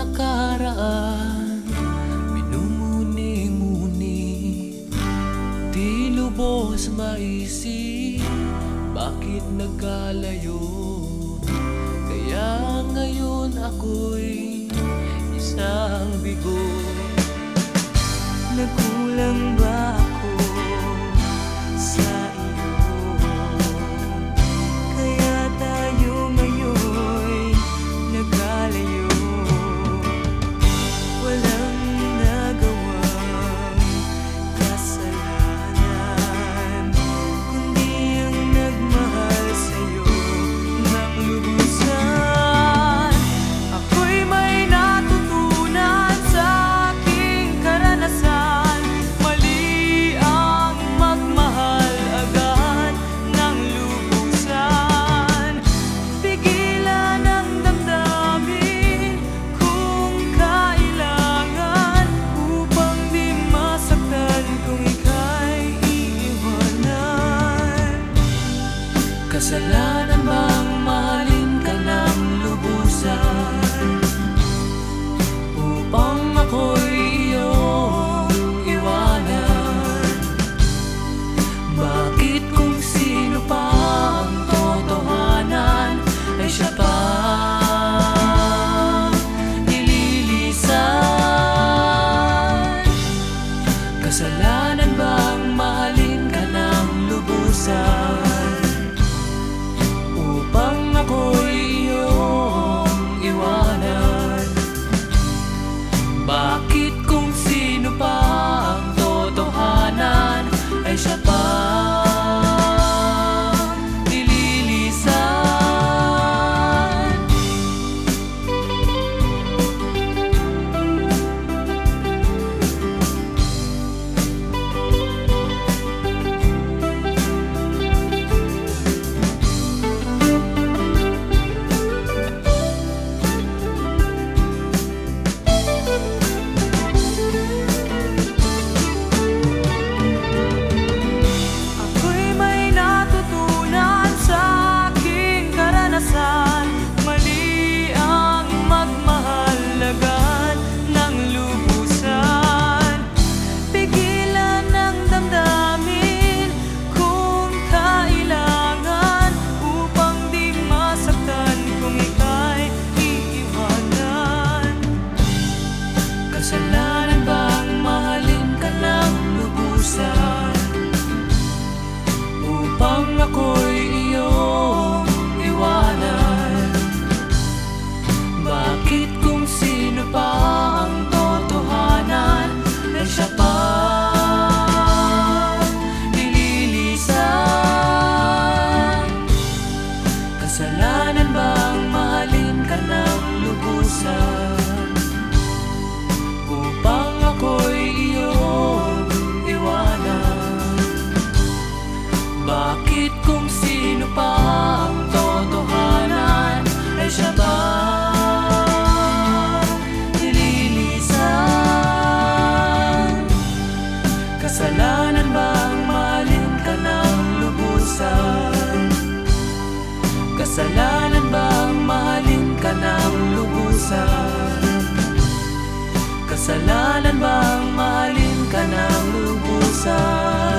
nakaraan. Minumuni-muni Di lubos maisip Bakit nagkalayo? Kaya ngayon ako'y isang bigo Kasalanan bang mahalin ka ng lubusan? Upang ako'y iyong iwanan. Bakit kung sino pa ang totohanan Ay siya pa Kasalanan bang mahalin ka ng lubusan Upang Kasalanan bang mahalin ka ng lubusan? Kasalanan bang mahalin ka ng lubusan? Kasalanan bang mahalin ka ng lubusan